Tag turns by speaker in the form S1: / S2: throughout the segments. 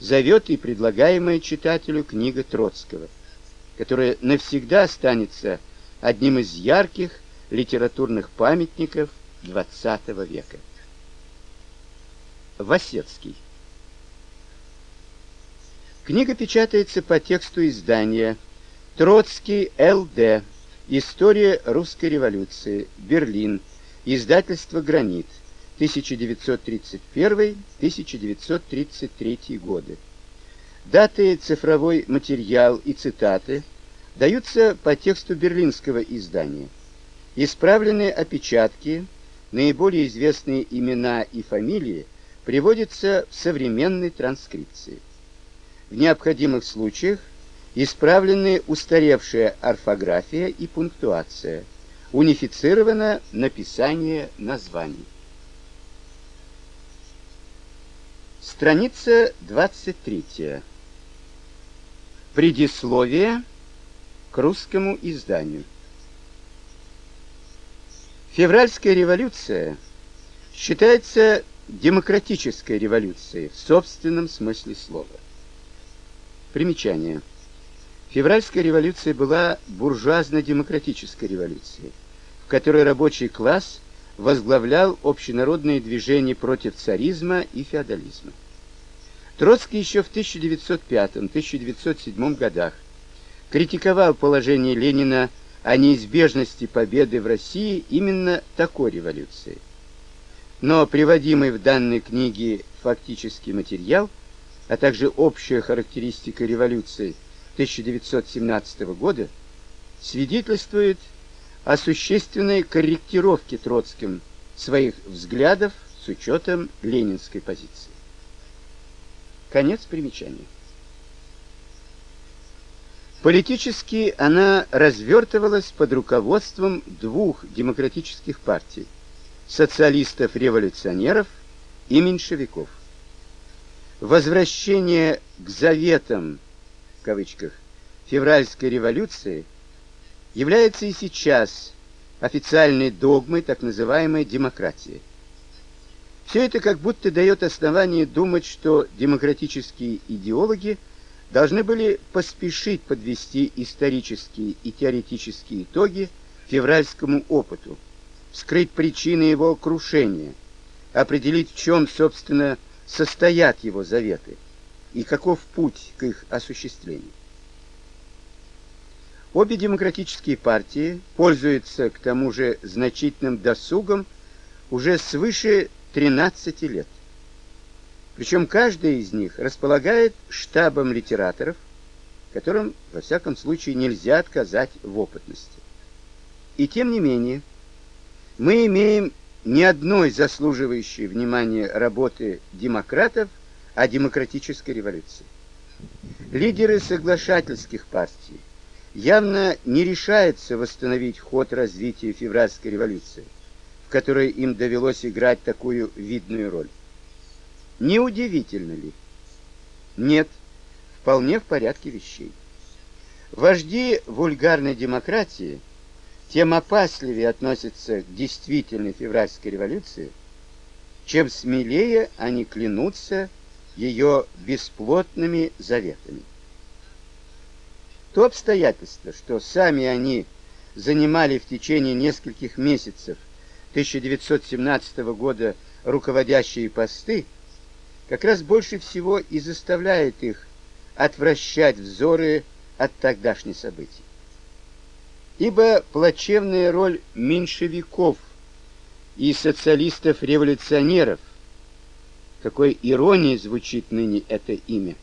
S1: зовет и предлагаемая читателю книга Троцкого, которая навсегда останется одним из ярких литературных памятников XX века. Васецкий Книга печатается по тексту издания Троцкий Л.Д. История русской революции. Берлин. Издательство Гранит. 1931-1933 годы. Даты, цифровой материал и цитаты даются по тексту берлинского издания. Исправленные опечатки, наиболее известные имена и фамилии приводятся в современной транскрипции. В необходимых случаях исправлены устаревшая орфография и пунктуация, унифицировано написание названий. Страница 23. Предисловие к русскому изданию. Февральская революция считается демократической революцией в собственном смысле слова. Примечание. Февральская революция была буржуазно-демократической революцией, в которой рабочий класс возглавлял общенародные движения против царизма и феодализма. Троцкий еще в 1905-1907 годах критиковал положение Ленина о неизбежности победы в России именно такой революции. Но приводимый в данной книге фактический материал, а также общая характеристика революции 1917 года свидетельствует о существенной корректировке Троцким своих взглядов с учетом ленинской позиции. Конец примечания. Политически она развертывалась под руководством двух демократических партий – социалистов-революционеров и меньшевиков. Возвращение к заветам, в кавычках, февральской революции является и сейчас официальной догмой так называемой демократии. Все это как будто дает основание думать, что демократические идеологи должны были поспешить подвести исторические и теоретические итоги февральскому опыту, вскрыть причины его крушения, определить, в чем, собственно, состоят его заветы и каков путь к их осуществлению. Обе демократические партии пользуются к тому же значительным досугом уже свыше 13 лет. Причем каждая из них располагает штабом литераторов, которым, во всяком случае, нельзя отказать в опытности. И тем не менее, мы имеем ни одной заслуживающей внимания работы демократов о демократической революции. Лидеры соглашательских партий явно не решаются восстановить ход развития февральской революции в которой им довелось играть такую видную роль. Неудивительно ли? Нет, вполне в порядке вещей. Вожди вульгарной демократии тем опасливее относятся к действительной февральской революции, чем смелее они клянутся ее бесплотными заветами. То обстоятельство, что сами они занимали в течение нескольких месяцев 1917 года руководящие посты, как раз больше всего и заставляет их отвращать взоры от тогдашних событий. Ибо плачевная роль меньшевиков и социалистов-революционеров, какой иронией звучит ныне это имя,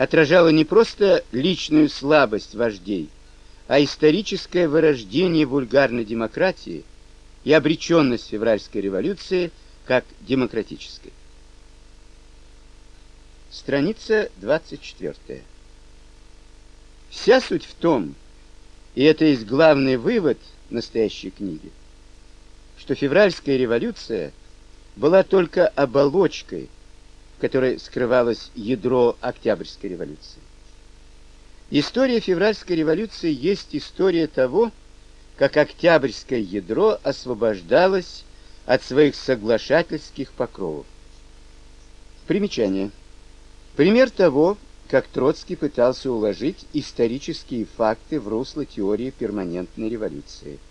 S1: отражала не просто личную слабость вождей, а историческое вырождение вульгарной демократии – и обреченность февральской революции как демократической. Страница 24. Вся суть в том, и это есть главный вывод настоящей книги, что февральская революция была только оболочкой, в которой скрывалось ядро Октябрьской революции. История февральской революции есть история того, как октябрьское ядро освобождалось от своих соглашательских покровов. Примечание. Пример того, как Троцкий пытался уложить исторические факты в русло теории перманентной революции –